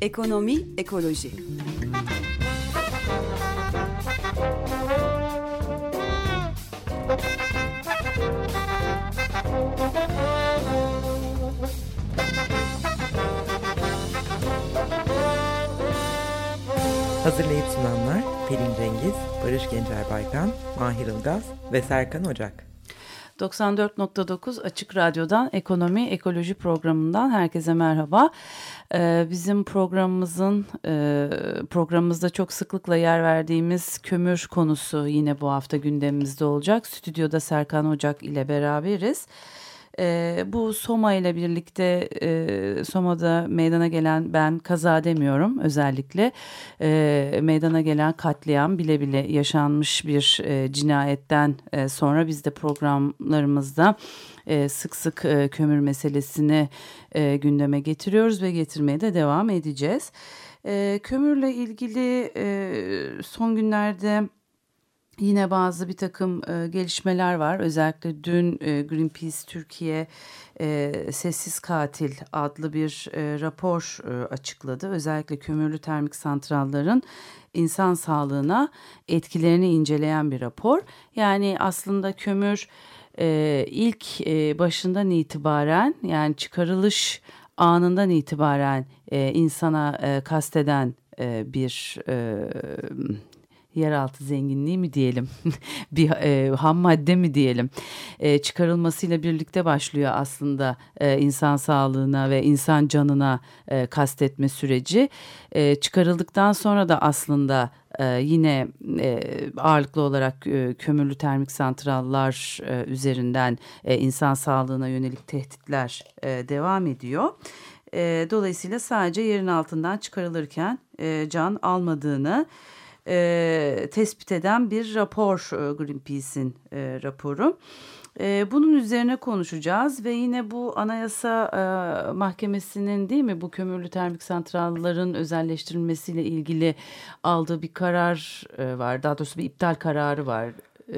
Ekonomi, ekoloji. Hazırlayıp sunanlar Pelin Cengiz, Barış Gencer Baykan, Mahir Ilgaz ve Serkan Ocak. 94.9 Açık Radyo'dan Ekonomi Ekoloji programından herkese merhaba. Ee, bizim programımızın e, programımızda çok sıklıkla yer verdiğimiz kömür konusu yine bu hafta gündemimizde olacak. Stüdyoda Serkan Ocak ile beraberiz. E, bu Soma ile birlikte e, Soma'da meydana gelen ben kaza demiyorum özellikle e, meydana gelen katliam bile bile yaşanmış bir e, cinayetten e, sonra biz de programlarımızda e, sık sık e, kömür meselesini e, gündeme getiriyoruz ve getirmeye de devam edeceğiz. E, kömürle ilgili e, son günlerde Yine bazı bir takım e, gelişmeler var. Özellikle dün e, Greenpeace Türkiye e, Sessiz Katil adlı bir e, rapor e, açıkladı. Özellikle kömürlü termik santrallerin insan sağlığına etkilerini inceleyen bir rapor. Yani aslında kömür e, ilk e, başından itibaren yani çıkarılış anından itibaren e, insana e, kasteden e, bir e, yeraltı zenginliği mi diyelim bir e, ham madde mi diyelim e, çıkarılmasıyla birlikte başlıyor aslında e, insan sağlığına ve insan canına e, kastetme süreci e, çıkarıldıktan sonra da aslında e, yine e, ağırlıklı olarak e, kömürlü termik santrallar e, üzerinden e, insan sağlığına yönelik tehditler e, devam ediyor. E, dolayısıyla sadece yerin altından çıkarılırken e, can almadığını e, tespit eden bir rapor e, Greenpeace'in e, raporu. E, bunun üzerine konuşacağız ve yine bu Anayasa e, Mahkemesi'nin değil mi bu kömürlü termik santrallerin özelleştirilmesiyle ilgili aldığı bir karar e, var. Daha doğrusu bir iptal kararı var.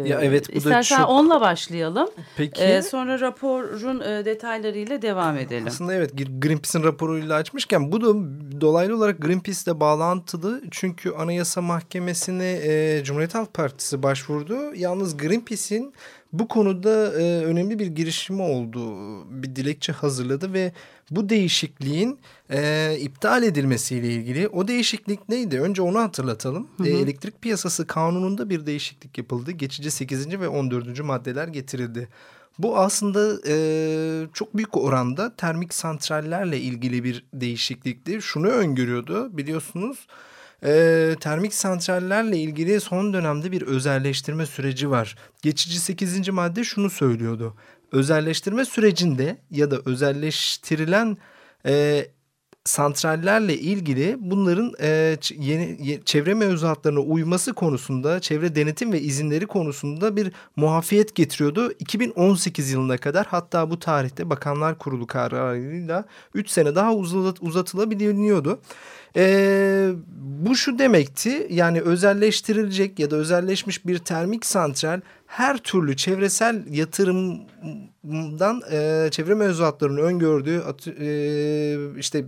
Ya evet bu İstersen da çok... onunla başlayalım. Peki. Ee, sonra raporun e, detaylarıyla devam edelim. Aslında evet Greenpeace'in raporuyla açmışken bu da dolaylı olarak Greenpeace'le bağlantılı. Çünkü Anayasa Mahkemesi'ne e, Cumhuriyet Halk Partisi başvurdu. Yalnız Greenpeace'in bu konuda e, önemli bir girişimi oldu. Bir dilekçe hazırladı ve bu değişikliğin e, iptal edilmesiyle ilgili o değişiklik neydi? Önce onu hatırlatalım. Hı hı. E, elektrik piyasası kanununda bir değişiklik yapıldı. Geçici 8. ve 14. maddeler getirildi. Bu aslında e, çok büyük oranda termik santrallerle ilgili bir değişiklikti. Şunu öngörüyordu biliyorsunuz e, termik santrallerle ilgili son dönemde bir özelleştirme süreci var. Geçici 8. madde şunu söylüyordu. Özelleştirme sürecinde ya da özelleştirilen e, santrallerle ilgili bunların e, yeni çevre mevzuatlarına uyması konusunda, çevre denetim ve izinleri konusunda bir muafiyet getiriyordu. 2018 yılına kadar hatta bu tarihte Bakanlar Kurulu kararıyla 3 sene daha uzat, uzatılabiliyordu. E, bu şu demekti yani özelleştirilecek ya da özelleşmiş bir termik santral her türlü çevresel yatırımdan e, çevre mevzuatlarının öngördüğü e, işte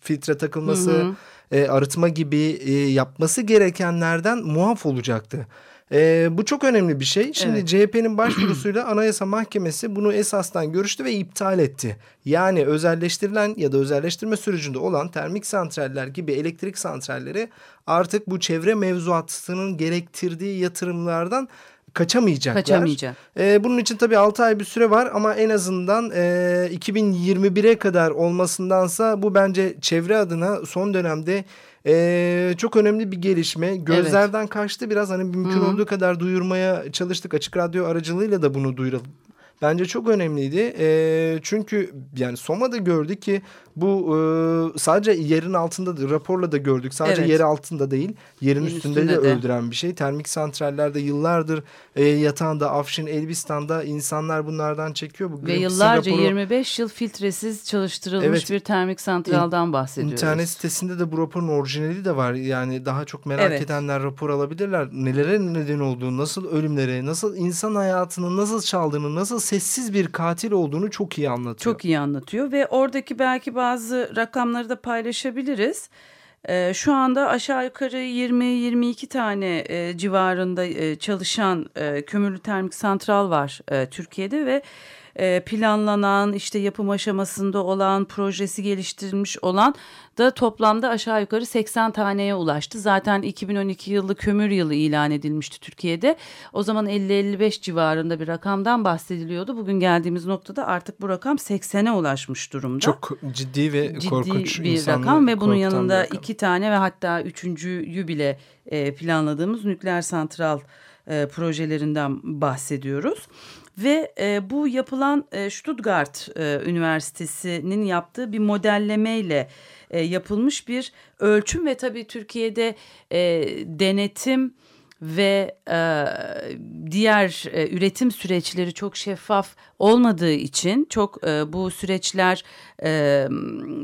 filtre takılması, hı hı. E, arıtma gibi e, yapması gerekenlerden muaf olacaktı. E, bu çok önemli bir şey. Şimdi evet. CHP'nin başvurusuyla Anayasa Mahkemesi bunu esasdan görüştü ve iptal etti. Yani özelleştirilen ya da özelleştirme sürecinde olan termik santraller gibi elektrik santralleri artık bu çevre mevzuatının gerektirdiği yatırımlardan kaçamayacaklar. Kaçamayacak. Ee, bunun için tabii 6 ay bir süre var ama en azından e, 2021'e kadar olmasındansa bu bence çevre adına son dönemde ee, çok önemli bir gelişme. Gözlerden evet. kaçtı biraz hani mümkün Hı -hı. olduğu kadar duyurmaya çalıştık. Açık Radyo aracılığıyla da bunu duyuralım bence çok önemliydi. E, çünkü yani Soma'da gördük ki bu e, sadece yerin altında raporla da gördük. Sadece Evet. yer altında değil yerin üstünde, üstünde de, de. öldüren bir şey. Termik santrallerde yıllardır e, yatağında Afşin, Elbistan'da insanlar bunlardan çekiyor. Bu Ve yıllarca raporu- 25 yıl filtresiz çalıştırılmış Evet. bir termik santraldan bahsediyoruz. İnternet sitesinde de bu raporun orijinali de var. Yani daha çok merak Evet. edenler rapor alabilirler. Nelere neden olduğunu, nasıl ölümlere, nasıl insan hayatını nasıl çaldığını, nasıl sessiz bir katil olduğunu çok iyi anlatıyor. Çok iyi anlatıyor ve oradaki belki bazı rakamları da paylaşabiliriz. Ee, şu anda aşağı yukarı 20-22 tane e, civarında e, çalışan e, kömürlü termik santral var e, Türkiye'de ve e, planlanan işte yapım aşamasında olan projesi geliştirilmiş olan da toplamda aşağı yukarı 80 taneye ulaştı. Zaten 2012 yılı kömür yılı ilan edilmişti Türkiye'de. O zaman 50-55 civarında bir rakamdan bahsediliyordu. Bugün geldiğimiz noktada artık bu rakam 80'e ulaşmış durumda. Çok ciddi ve ciddi korkunç bir rakam ve bunun yanında rakam. iki tane ve hatta üçüncüyü bile e, planladığımız nükleer santral e, projelerinden bahsediyoruz. Ve e, bu yapılan e, Stuttgart e, Üniversitesi'nin yaptığı bir modellemeyle e, yapılmış bir ölçüm ve tabii Türkiye'de e, denetim ve e, diğer e, üretim süreçleri çok şeffaf olmadığı için çok e, bu süreçler e,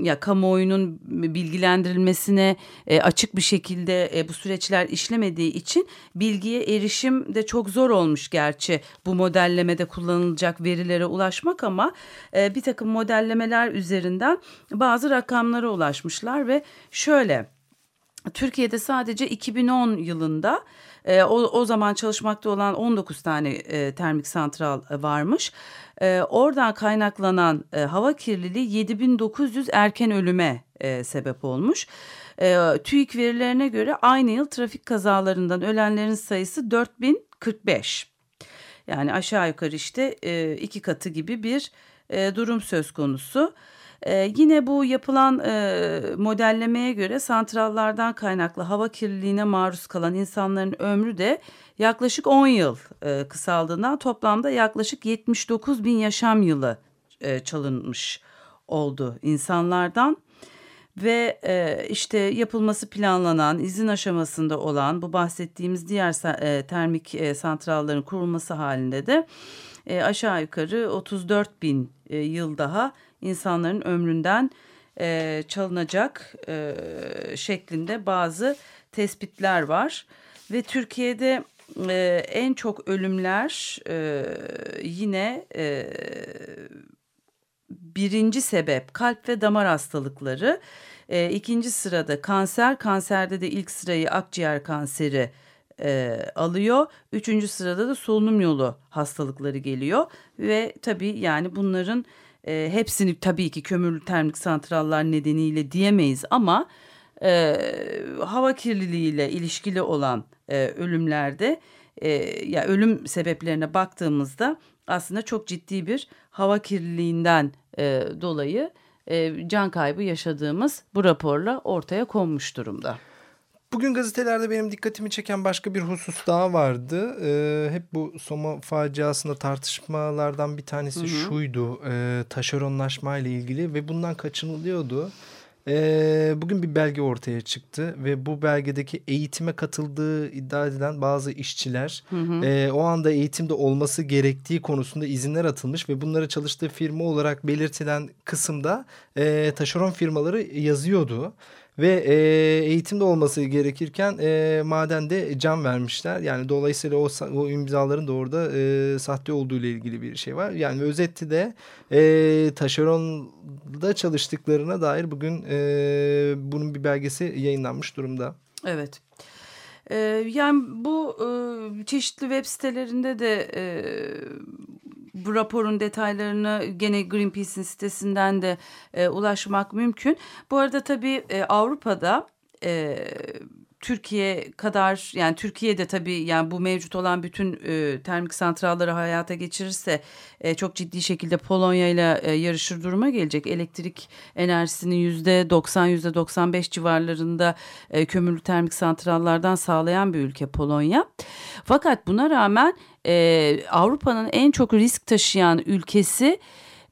ya kamuoyunun bilgilendirilmesine e, açık bir şekilde e, bu süreçler işlemediği için bilgiye erişim de çok zor olmuş gerçi bu modellemede kullanılacak verilere ulaşmak ama e, bir takım modellemeler üzerinden bazı rakamlara ulaşmışlar ve şöyle Türkiye'de sadece 2010 yılında e, o, o zaman çalışmakta olan 19 tane e, termik santral e, varmış. E, oradan kaynaklanan e, hava kirliliği 7900 erken ölüme e, sebep olmuş. E, TÜİK verilerine göre aynı yıl trafik kazalarından ölenlerin sayısı 4045. Yani aşağı yukarı işte e, iki katı gibi bir e, durum söz konusu. Ee, yine bu yapılan e, modellemeye göre santrallardan kaynaklı hava kirliliğine maruz kalan insanların ömrü de yaklaşık 10 yıl e, kısaldığından toplamda yaklaşık 79 bin yaşam yılı e, çalınmış oldu insanlardan. Ve e, işte yapılması planlanan, izin aşamasında olan bu bahsettiğimiz diğer e, termik e, santrallerin kurulması halinde de e, aşağı yukarı 34 bin e, yıl daha insanların ömründen e, çalınacak e, şeklinde bazı tespitler var. Ve Türkiye'de e, en çok ölümler e, yine e, birinci sebep kalp ve damar hastalıkları. E, ikinci sırada kanser, kanserde de ilk sırayı akciğer kanseri e, alıyor. Üçüncü sırada da solunum yolu hastalıkları geliyor. Ve tabii yani bunların e, hepsini tabii ki kömürlü termik santrallar nedeniyle diyemeyiz ama e, hava kirliliğiyle ilişkili olan e, ölümlerde e, ya ölüm sebeplerine baktığımızda aslında çok ciddi bir hava kirliliğinden e, dolayı e, can kaybı yaşadığımız bu raporla ortaya konmuş durumda. Bugün gazetelerde benim dikkatimi çeken başka bir husus daha vardı. Ee, hep bu Soma faciasında tartışmalardan bir tanesi şuydu. E, taşeronlaşma ile ilgili ve bundan kaçınılıyordu. Ee, bugün bir belge ortaya çıktı ve bu belgedeki eğitime katıldığı iddia edilen bazı işçiler e, o anda eğitimde olması gerektiği konusunda izinler atılmış ve bunlara çalıştığı firma olarak belirtilen kısımda e, taşeron firmaları yazıyordu. Ve e, eğitimde olması gerekirken e, madende can vermişler. Yani dolayısıyla o, o imzaların da orada e, sahte olduğu ile ilgili bir şey var. Yani özeti de e, taşeronda çalıştıklarına dair bugün e, bunun bir belgesi yayınlanmış durumda. Evet. Ee, yani bu e, çeşitli web sitelerinde de e, bu raporun detaylarını gene Greenpeace'in sitesinden de e, ulaşmak mümkün. Bu arada tabii e, Avrupa'da e, Türkiye kadar yani Türkiye'de tabii yani bu mevcut olan bütün e, termik santralları hayata geçirirse e, çok ciddi şekilde Polonya ile e, yarışır duruma gelecek. Elektrik enerjisinin yüzde 90 yüzde 95 civarlarında e, kömürlü termik santrallardan sağlayan bir ülke Polonya. Fakat buna rağmen e, Avrupa'nın en çok risk taşıyan ülkesi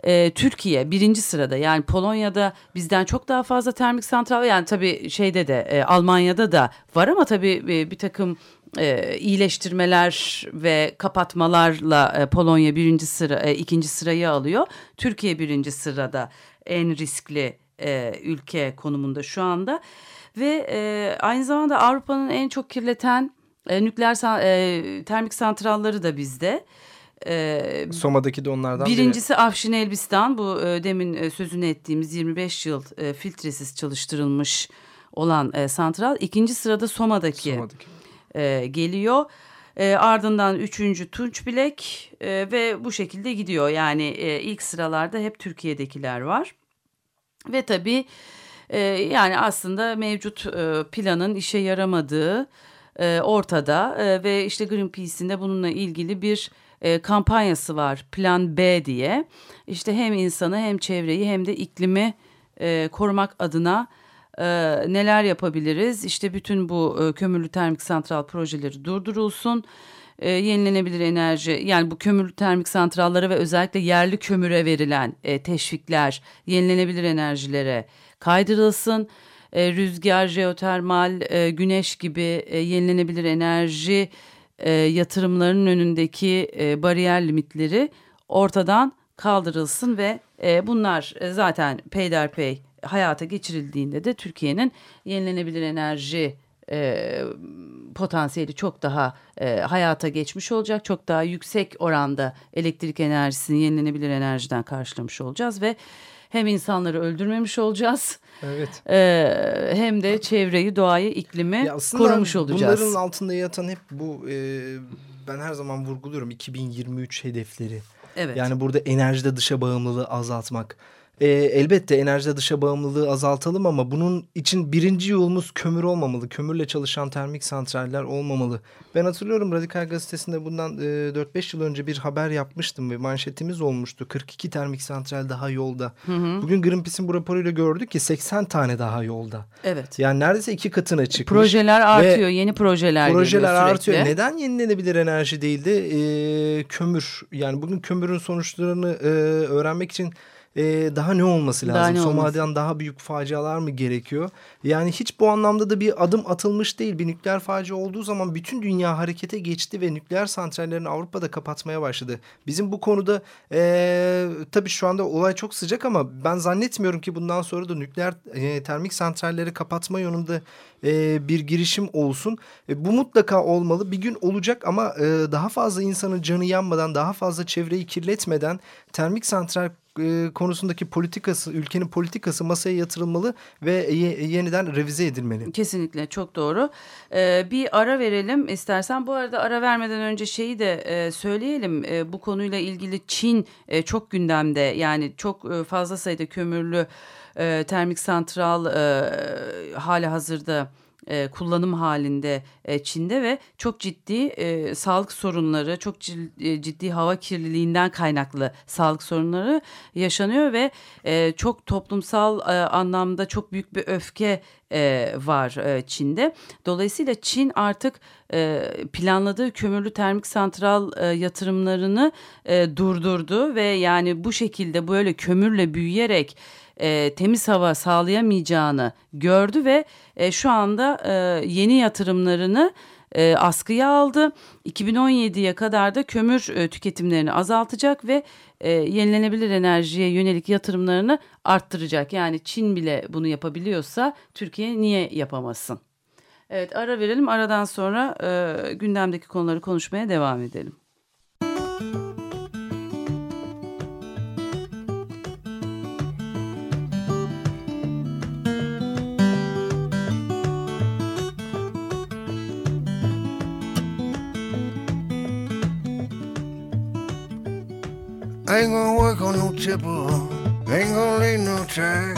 e, Türkiye birinci sırada yani Polonya'da bizden çok daha fazla termik santral yani tabii şeyde de e, Almanya'da da var ama tabii e, bir takım e, iyileştirmeler ve kapatmalarla e, Polonya birinci sıra e, ikinci sırayı alıyor. Türkiye birinci sırada en riskli e, ülke konumunda şu anda ve e, aynı zamanda Avrupa'nın en çok kirleten e, nükleer e, termik santralları da bizde. Soma'daki de onlardan Birincisi biri. Afşin Elbistan bu e, demin e, sözünü ettiğimiz 25 yıl e, filtresiz çalıştırılmış olan e, santral. İkinci sırada Soma'daki, Soma'daki. E, geliyor. E, ardından üçüncü Tunç Bilek e, ve bu şekilde gidiyor. Yani e, ilk sıralarda hep Türkiye'dekiler var. Ve tabii e, yani aslında mevcut e, planın işe yaramadığı e, ortada e, ve işte Greenpeace'in de bununla ilgili bir e, kampanyası var Plan B diye. İşte hem insanı hem çevreyi hem de iklimi e, korumak adına e, neler yapabiliriz? İşte bütün bu e, kömürlü termik santral projeleri durdurulsun. E, yenilenebilir enerji yani bu kömürlü termik santrallara ve özellikle yerli kömüre verilen e, teşvikler yenilenebilir enerjilere kaydırılsın e, rüzgar, jeotermal, e, güneş gibi e, yenilenebilir enerji e, yatırımlarının önündeki e, bariyer limitleri ortadan kaldırılsın ve e, bunlar e, zaten peyderpey hayata geçirildiğinde de Türkiye'nin yenilenebilir enerji e, potansiyeli çok daha e, hayata geçmiş olacak. Çok daha yüksek oranda elektrik enerjisini yenilenebilir enerjiden karşılamış olacağız ve hem insanları öldürmemiş olacağız. Evet. E, hem de çevreyi, doğayı, iklimi korumuş olacağız. Bunların altında yatan hep bu e, ben her zaman vurguluyorum 2023 hedefleri. Evet. Yani burada enerjide dışa bağımlılığı azaltmak. E, elbette enerjide dışa bağımlılığı azaltalım ama bunun için birinci yolumuz kömür olmamalı. Kömürle çalışan termik santraller olmamalı. Ben hatırlıyorum Radikal Gazetesi'nde bundan e, 4-5 yıl önce bir haber yapmıştım ve manşetimiz olmuştu. 42 termik santral daha yolda. Hı hı. Bugün Greenpeace'in bu raporuyla gördük ki 80 tane daha yolda. Evet. Yani neredeyse iki katına çıkmış. Projeler artıyor. Ve yeni projeler Projeler artıyor. Neden yenilenebilir enerji değil de e, kömür? Yani bugün kömürün sonuçlarını e, öğrenmek için e, daha ne olması lazım? Daha ne Somali'den olması? daha büyük facialar mı gerekiyor? Yani hiç bu anlamda da bir adım atılmış değil. Bir nükleer facia olduğu zaman bütün dünya harekete geçti ve nükleer santrallerini Avrupa'da kapatmaya başladı. Bizim bu konuda e, tabii şu anda olay çok sıcak ama ben zannetmiyorum ki bundan sonra da nükleer e, termik santralleri kapatma yönünde e, bir girişim olsun. E, bu mutlaka olmalı. Bir gün olacak ama e, daha fazla insanın canı yanmadan, daha fazla çevreyi kirletmeden termik santral e, konusundaki politikası, ülkenin politikası masaya yatırılmalı ve ye, yeniden revize edilmeli. Kesinlikle çok doğru. Ee, bir ara verelim istersen. Bu arada ara vermeden önce şeyi de e, söyleyelim. E, bu konuyla ilgili Çin e, çok gündemde. Yani çok e, fazla sayıda kömürlü e, termik santral e, hali hazırda e, kullanım halinde e, Çin'de ve çok ciddi e, sağlık sorunları, çok e, ciddi hava kirliliğinden kaynaklı sağlık sorunları yaşanıyor ve e, çok toplumsal e, anlamda çok büyük bir öfke e, var e, Çin'de. Dolayısıyla Çin artık e, planladığı kömürlü termik santral e, yatırımlarını e, durdurdu ve yani bu şekilde böyle kömürle büyüyerek e, temiz hava sağlayamayacağını gördü ve e, şu anda e, yeni yatırımlarını e, askıya aldı. 2017'ye kadar da kömür e, tüketimlerini azaltacak ve e, yenilenebilir enerjiye yönelik yatırımlarını arttıracak. Yani Çin bile bunu yapabiliyorsa Türkiye niye yapamasın? Evet ara verelim aradan sonra e, gündemdeki konuları konuşmaya devam edelim. I ain't gonna work on no tipper, ain't gonna lay no track.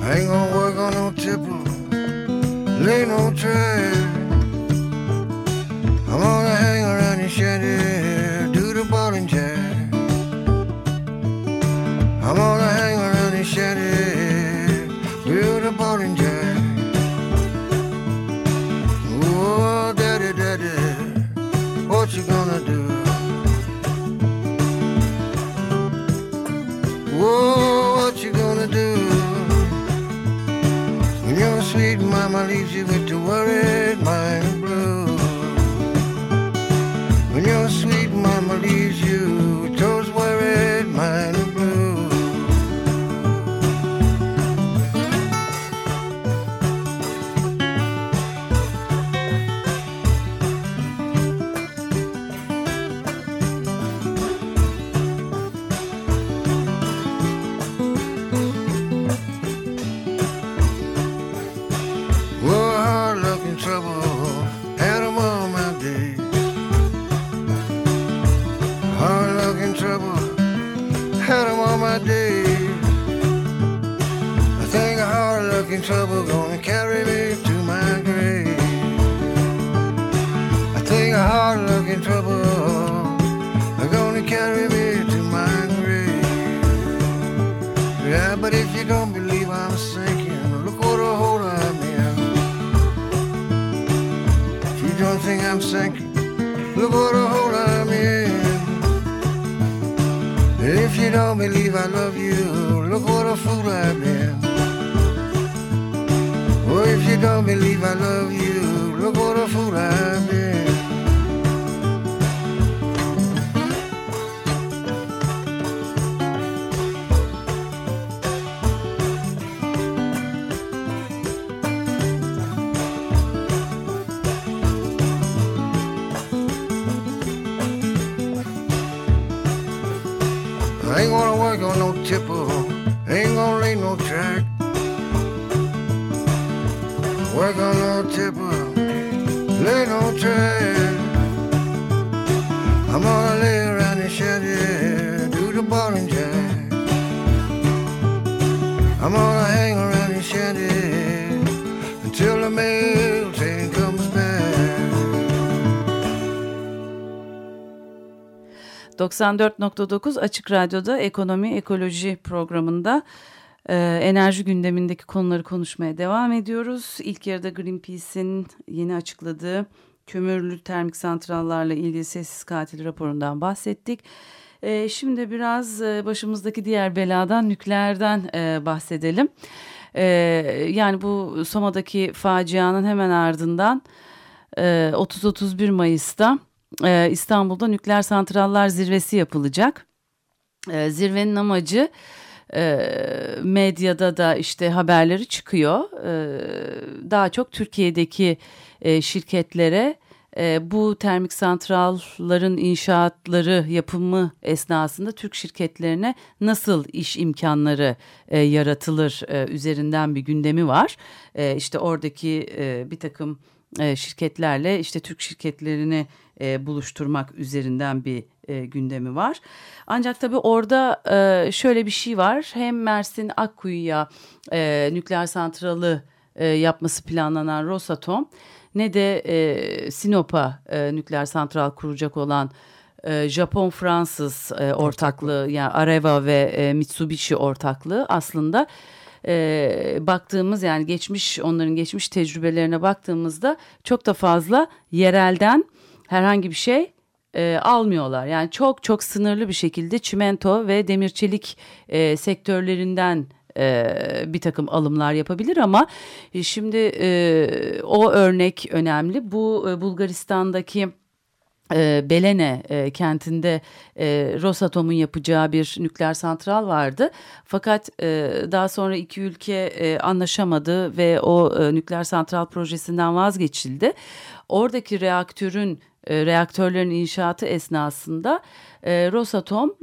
I ain't gonna work on no tipper, lay no track. I'm gonna hang around your shanty, you into worry. And trouble are gonna carry me to my grave. Yeah, but if you don't believe I'm sinking, look what a hole I'm in. If you don't think I'm sinking, look what a hole I'm in. If you don't believe I love you, look what a fool I've been. Oh, if you don't believe I love you, look what a fool I've been. Ain't gonna work on no tipple, ain't gonna lay no track. Work on no tipple, lay no track. I'm gonna lay around the shanty, do the and jack. I'm gonna hang around the shanty until the mail 94.9 Açık Radyo'da Ekonomi Ekoloji programında e, enerji gündemindeki konuları konuşmaya devam ediyoruz. İlk yarıda Greenpeace'in yeni açıkladığı kömürlü termik santrallarla ilgili sessiz katil raporundan bahsettik. E, şimdi biraz e, başımızdaki diğer beladan nükleerden e, bahsedelim. E, yani bu Soma'daki facianın hemen ardından e, 30-31 Mayıs'ta e, İstanbul'da nükleer santrallar zirvesi yapılacak. E, zirvenin amacı e, medyada da işte haberleri çıkıyor. E, daha çok Türkiye'deki e, şirketlere e, bu termik santralların inşaatları yapımı esnasında Türk şirketlerine nasıl iş imkanları e, yaratılır e, üzerinden bir gündemi var. E, işte oradaki e, bir takım e, şirketlerle işte Türk şirketlerini e, buluşturmak üzerinden bir e, gündemi var. Ancak tabii orada e, şöyle bir şey var. Hem Mersin Akkuyu'ya e, nükleer santralı e, yapması planlanan Rosatom ne de e, Sinop'a e, nükleer santral kuracak olan e, Japon-Fransız e, ortaklığı yani Areva ve e, Mitsubishi ortaklığı aslında e, baktığımız yani geçmiş onların geçmiş tecrübelerine baktığımızda çok da fazla yerelden herhangi bir şey e, almıyorlar. Yani çok çok sınırlı bir şekilde çimento ve demir çelik e, sektörlerinden e, bir takım alımlar yapabilir ama e, şimdi e, o örnek önemli. Bu e, Bulgaristan'daki e, Belene e, kentinde e, Rosatom'un yapacağı bir nükleer santral vardı. Fakat e, daha sonra iki ülke e, anlaşamadı ve o e, nükleer santral projesinden vazgeçildi. Oradaki reaktörün e, reaktörlerin inşaatı esnasında e, Rosatom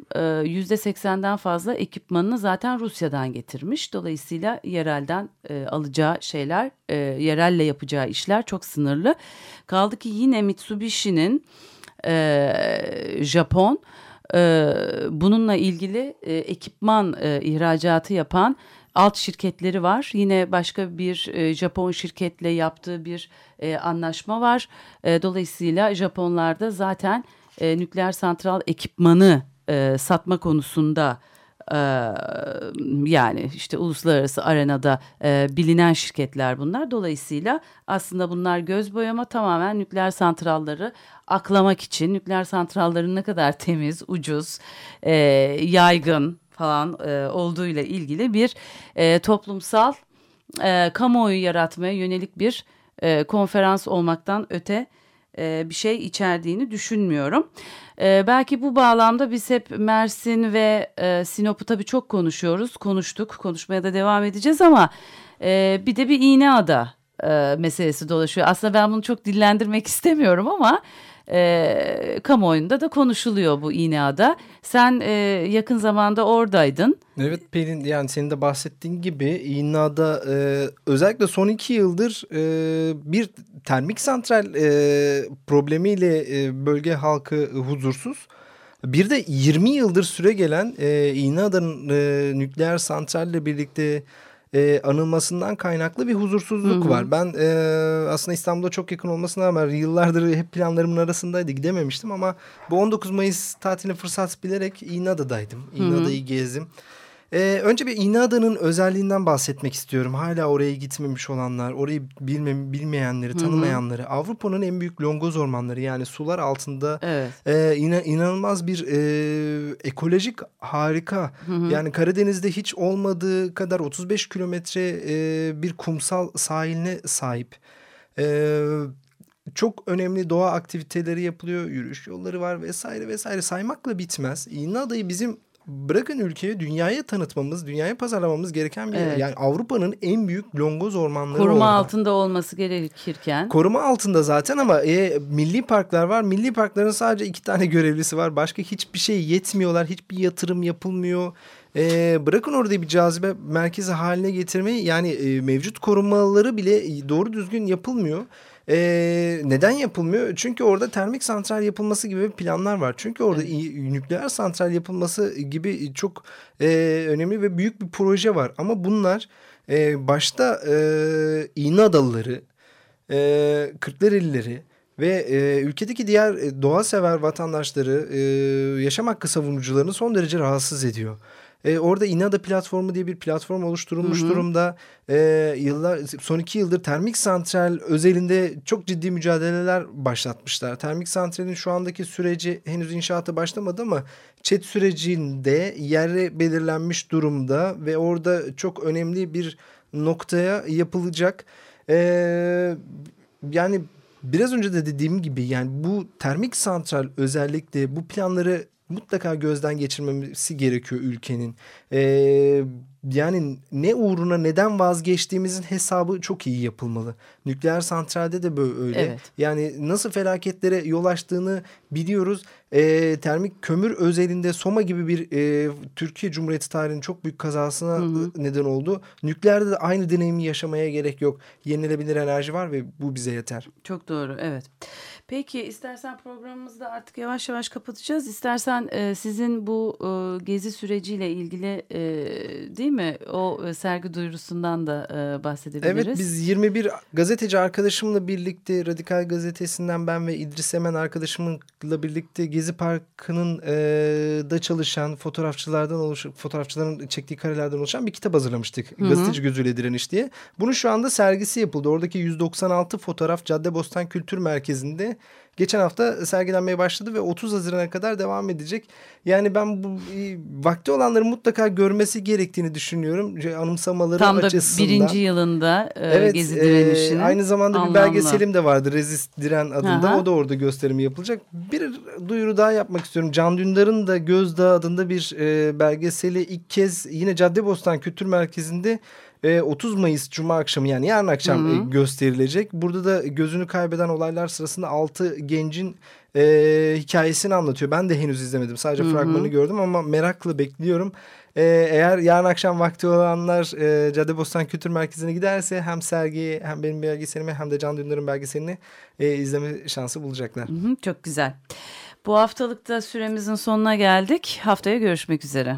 yüzde 80'den fazla ekipmanını zaten Rusya'dan getirmiş. Dolayısıyla yerelden e, alacağı şeyler, e, yerelle yapacağı işler çok sınırlı. Kaldı ki yine Mitsubishi'nin e, Japon e, bununla ilgili e, ekipman e, ihracatı yapan alt şirketleri var. Yine başka bir e, Japon şirketle yaptığı bir e, anlaşma var. E, dolayısıyla Japonlar da zaten e, nükleer santral ekipmanı e, satma konusunda e, yani işte uluslararası arenada e, bilinen şirketler bunlar. Dolayısıyla aslında bunlar göz boyama tamamen nükleer santralları aklamak için nükleer santralların ne kadar temiz, ucuz, e, yaygın falan e, olduğuyla ilgili bir e, toplumsal e, kamuoyu yaratmaya yönelik bir e, konferans olmaktan öte e, bir şey içerdiğini düşünmüyorum. E, belki bu bağlamda biz hep Mersin ve e, Sinop'u tabii çok konuşuyoruz, konuştuk, konuşmaya da devam edeceğiz ama e, bir de bir İğneada e, meselesi dolaşıyor. Aslında ben bunu çok dillendirmek istemiyorum ama e, kamuoyunda da konuşuluyor bu İğneada. Sen e, yakın zamanda oradaydın. Evet Pelin yani senin de bahsettiğin gibi İğna'da e, özellikle son iki yıldır e, bir termik santral e, problemiyle e, bölge halkı huzursuz. Bir de 20 yıldır süre gelen e, İğneada'nın e, nükleer santralle birlikte e, anılmasından kaynaklı bir huzursuzluk Hı hı. var. Ben e, aslında İstanbul'a çok yakın olmasına rağmen yıllardır hep planlarımın arasındaydı gidememiştim ama bu 19 Mayıs tatiline fırsat bilerek İğneada'daydım. İğneada'yı gezdim. Ee, önce bir İğneada'nın özelliğinden bahsetmek istiyorum. Hala oraya gitmemiş olanlar, orayı bilme, bilmeyenleri, tanımayanları. Avrupa'nın en büyük longoz ormanları yani sular altında Evet. e, ina- inanılmaz bir e, ekolojik harika. Yani Karadeniz'de hiç olmadığı kadar 35 kilometre e, bir kumsal sahiline sahip. E, çok önemli doğa aktiviteleri yapılıyor, yürüyüş yolları var vesaire vesaire saymakla bitmez. İğneada'yı bizim bırakın ülkeye dünyaya tanıtmamız, dünyaya pazarlamamız gereken bir. Evet. Yani Avrupa'nın en büyük longoz ormanları Koruma orada. altında olması gerekirken. Koruma altında zaten ama e, milli parklar var. Milli parkların sadece iki tane görevlisi var. Başka hiçbir şey yetmiyorlar. Hiçbir yatırım yapılmıyor. E, bırakın orada bir cazibe merkezi haline getirmeyi yani e, mevcut korumaları bile doğru düzgün yapılmıyor. E, neden yapılmıyor? Çünkü orada termik santral yapılması gibi planlar var. Çünkü orada i- nükleer santral yapılması gibi çok e, önemli ve büyük bir proje var. Ama bunlar e, başta e, İğneadalıları, e, Kırklarelileri ve e, ülkedeki diğer e, doğa sever vatandaşları, e, yaşam hakkı savunucularını son derece rahatsız ediyor. E, orada İnada platformu diye bir platform oluşturulmuş durumda. E, yıllar son iki yıldır termik santral özelinde çok ciddi mücadeleler başlatmışlar. Termik santralin şu andaki süreci henüz inşaata başlamadı ama çet sürecinde yere belirlenmiş durumda ve orada çok önemli bir noktaya yapılacak. E, yani biraz önce de dediğim gibi yani bu termik santral özellikle bu planları mutlaka gözden geçirmemesi gerekiyor ülkenin. Ee, yani ne uğruna neden vazgeçtiğimizin hesabı çok iyi yapılmalı. Nükleer santralde de böyle öyle. Evet. Yani nasıl felaketlere yol açtığını biliyoruz. Ee, termik kömür özelinde Soma gibi bir e, Türkiye Cumhuriyeti tarihinin çok büyük kazasına neden oldu. Nükleerde de aynı deneyimi yaşamaya gerek yok. Yenilebilir enerji var ve bu bize yeter. Çok doğru evet. Peki istersen programımızı da artık yavaş yavaş kapatacağız. İstersen e, sizin bu e, gezi süreciyle ilgili e, değil mi o e, sergi duyurusundan da e, bahsedebiliriz. Evet biz 21 gazeteci arkadaşımla birlikte Radikal Gazetesi'nden ben ve İdris Emen arkadaşımla birlikte Gezi Parkı'nın e, da çalışan fotoğrafçılardan oluşan fotoğrafçıların çektiği karelerden oluşan bir kitap hazırlamıştık. Gazeteci gözüyle direniş diye. Bunun şu anda sergisi yapıldı. Oradaki 196 fotoğraf Caddebostan Kültür Merkezi'nde geçen hafta sergilenmeye başladı ve 30 Haziran'a kadar devam edecek. Yani ben bu e, vakti olanların mutlaka görmesi gerektiğini düşünüyorum. Anımsamaları Tam da açısından. birinci yılında e, Gezi direnişinin. e, aynı zamanda anlamlı. bir belgeselim de vardı Rezist Diren adında. Aha. O da orada gösterimi yapılacak. Bir duyuru daha yapmak istiyorum. Can Dündar'ın da Gözdağı adında bir e, belgeseli ilk kez yine Caddebostan Kültür Merkezi'nde e, 30 Mayıs Cuma akşamı yani yarın akşam e, gösterilecek. Burada da gözünü kaybeden olaylar sırasında 6 gencin e, hikayesini anlatıyor. Ben de henüz izlemedim. Sadece fragmanı gördüm ama merakla bekliyorum. E, eğer yarın akşam vakti olanlar e, Caddebostan Kültür Merkezi'ne giderse hem sergiyi hem benim belgeselimi hem de Can Dündar'ın belgeselini e, izleme şansı bulacaklar. Hı hı, çok güzel. Bu haftalıkta süremizin sonuna geldik. Haftaya görüşmek üzere.